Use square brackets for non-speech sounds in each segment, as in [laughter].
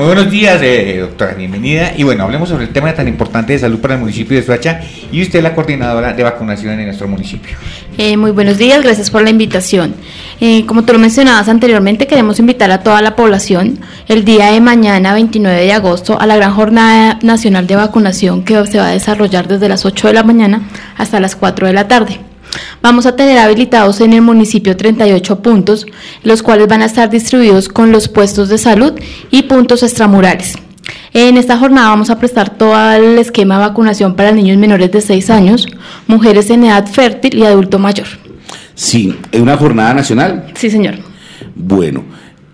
Muy buenos días, eh, doctora, bienvenida. Y bueno, hablemos sobre el tema tan importante de salud para el municipio de Suacha y usted la coordinadora de vacunación en nuestro municipio. Eh, muy buenos días, gracias por la invitación. Eh, como tú lo mencionabas anteriormente, queremos invitar a toda la población el día de mañana, 29 de agosto, a la gran jornada nacional de vacunación que se va a desarrollar desde las 8 de la mañana hasta las 4 de la tarde. Vamos a tener habilitados en el municipio 38 puntos, los cuales van a estar distribuidos con los puestos de salud y puntos extramurales. En esta jornada vamos a prestar todo el esquema de vacunación para niños menores de 6 años, mujeres en edad fértil y adulto mayor. Sí, ¿es una jornada nacional? Sí, señor. Bueno,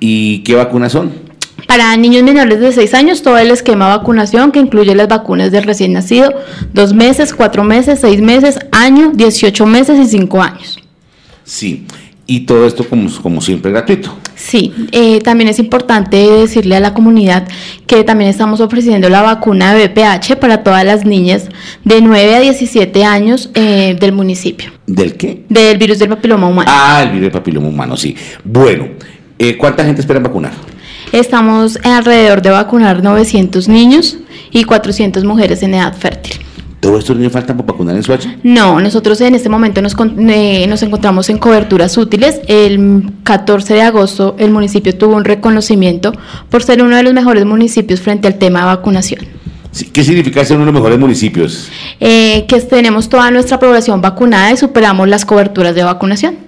¿y qué vacunas son? Para niños menores de 6 años, todo el esquema de vacunación que incluye las vacunas del recién nacido, 2 meses, 4 meses, 6 meses, año, 18 meses y 5 años. Sí, y todo esto como, como siempre gratuito. Sí, eh, también es importante decirle a la comunidad que también estamos ofreciendo la vacuna de BPH para todas las niñas de 9 a 17 años eh, del municipio. ¿Del qué? Del virus del papiloma humano. Ah, el virus del papiloma humano, sí. Bueno, eh, ¿cuánta gente esperan vacunar? Estamos alrededor de vacunar 900 niños y 400 mujeres en edad fértil. ¿Todos estos niños faltan por vacunar en Suacha? No, nosotros en este momento nos, eh, nos encontramos en coberturas útiles. El 14 de agosto el municipio tuvo un reconocimiento por ser uno de los mejores municipios frente al tema de vacunación. ¿Qué significa ser uno de los mejores municipios? Eh, que tenemos toda nuestra población vacunada y superamos las coberturas de vacunación.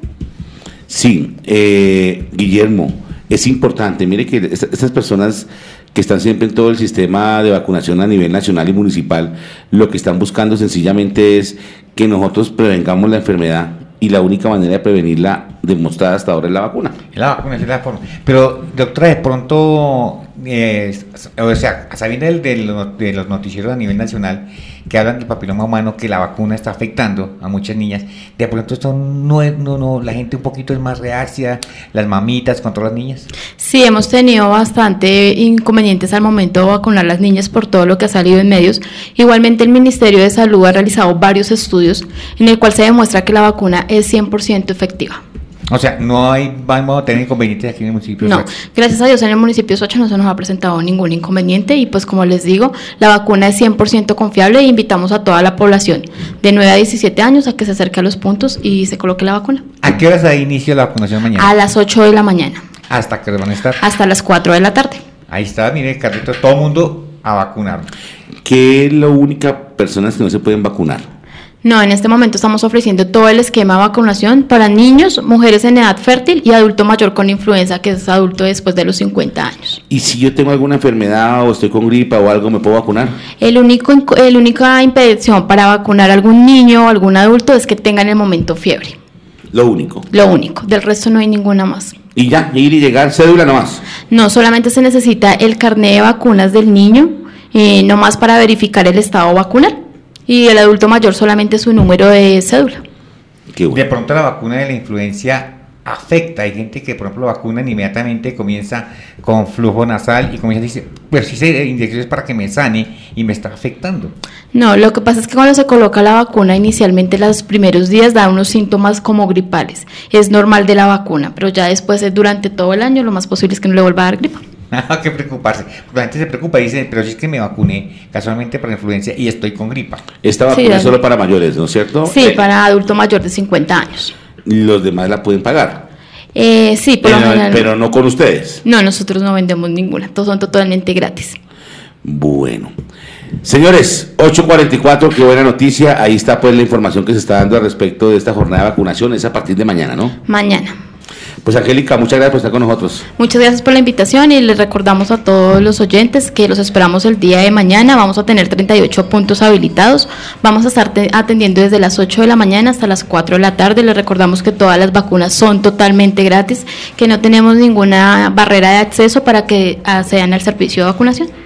Sí, eh, Guillermo, es importante. Mire que estas personas que están siempre en todo el sistema de vacunación a nivel nacional y municipal, lo que están buscando sencillamente es que nosotros prevengamos la enfermedad y la única manera de prevenirla demostrada hasta ahora es la vacuna. La vacuna es la forma. Pero, doctora, de pronto, eh, o sea, sabiendo de, de los noticieros a nivel nacional que hablan del papiloma humano, que la vacuna está afectando a muchas niñas, de pronto esto no es, no, no, la gente un poquito es más reacia, las mamitas contra las niñas. Sí, hemos tenido bastante inconvenientes al momento de vacunar a las niñas por todo lo que ha salido en medios. Igualmente el Ministerio de Salud ha realizado varios estudios en el cual se demuestra que la vacuna es 100% efectiva. O sea, no hay, vamos a tener inconvenientes aquí en el municipio. No, gracias a Dios en el municipio de Socha no se nos ha presentado ningún inconveniente y pues como les digo, la vacuna es 100% confiable e invitamos a toda la población de 9 a 17 años a que se acerque a los puntos y se coloque la vacuna. ¿A qué horas da inicio la vacunación mañana? A las 8 de la mañana. ¿Hasta qué van a estar? Hasta las 4 de la tarde. Ahí está, mire, Carlito, todo el mundo a vacunar. ¿Qué es la única personas que no se pueden vacunar? No, en este momento estamos ofreciendo todo el esquema de vacunación para niños, mujeres en edad fértil y adulto mayor con influenza, que es adulto después de los 50 años. ¿Y si yo tengo alguna enfermedad o estoy con gripa o algo, me puedo vacunar? El único, el única impedición para vacunar a algún niño o algún adulto es que tenga en el momento fiebre. Lo único. Lo único. Del resto no hay ninguna más. ¿Y ya? ¿Ir y llegar cédula nomás? No, solamente se necesita el carnet de vacunas del niño, eh, nomás para verificar el estado vacunal y el adulto mayor solamente su número de cédula. De pronto la vacuna de la influencia afecta. Hay gente que, por ejemplo, vacunan inmediatamente comienza con flujo nasal y comienza a decir, pues si se inyecciones para que me sane y me está afectando. No, lo que pasa es que cuando se coloca la vacuna, inicialmente los primeros días da unos síntomas como gripales. Es normal de la vacuna, pero ya después, durante todo el año, lo más posible es que no le vuelva a dar gripa. [laughs] Nada que preocuparse. La gente se preocupa y dice, pero si es que me vacuné casualmente para influencia y estoy con gripa. Esta vacuna es solo para mayores, ¿no es cierto? Sí, para adulto mayor de 50 años. ¿Los demás la pueden pagar? Eh, sí, por pero, Pero no con ustedes. No, nosotros no vendemos ninguna. Todos son totalmente gratis. Bueno. Señores, 8.44, qué buena noticia. Ahí está pues la información que se está dando al respecto de esta jornada de vacunación. Es a partir de mañana, ¿no? Mañana. Pues Angélica, muchas gracias por estar con nosotros. Muchas gracias por la invitación y les recordamos a todos los oyentes que los esperamos el día de mañana. Vamos a tener 38 puntos habilitados. Vamos a estar atendiendo desde las 8 de la mañana hasta las 4 de la tarde. Les recordamos que todas las vacunas son totalmente gratis, que no tenemos ninguna barrera de acceso para que accedan al servicio de vacunación.